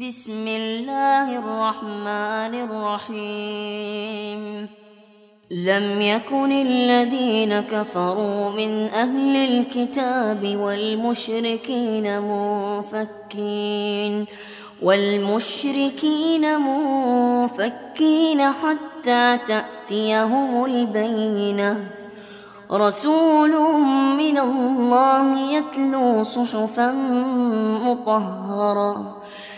بسم الله الرحمن الرحيم لم يكن الذين كفروا من أهل الكتاب والمشركين منفكين والمشركين منفكين حتى تأتيهم البينة رسول من الله يتلو صحفا مطهرة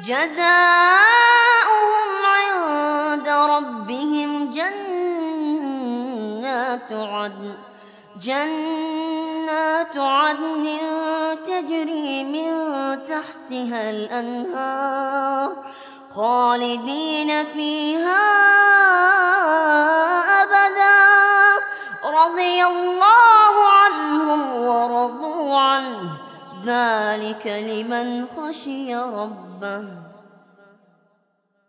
جزاؤهم عند ربهم جنات عدن جنات عدن تجري من تحتها الأنهار خالدين فيها أبدا. رضي الله ذلك لمن خشي ربه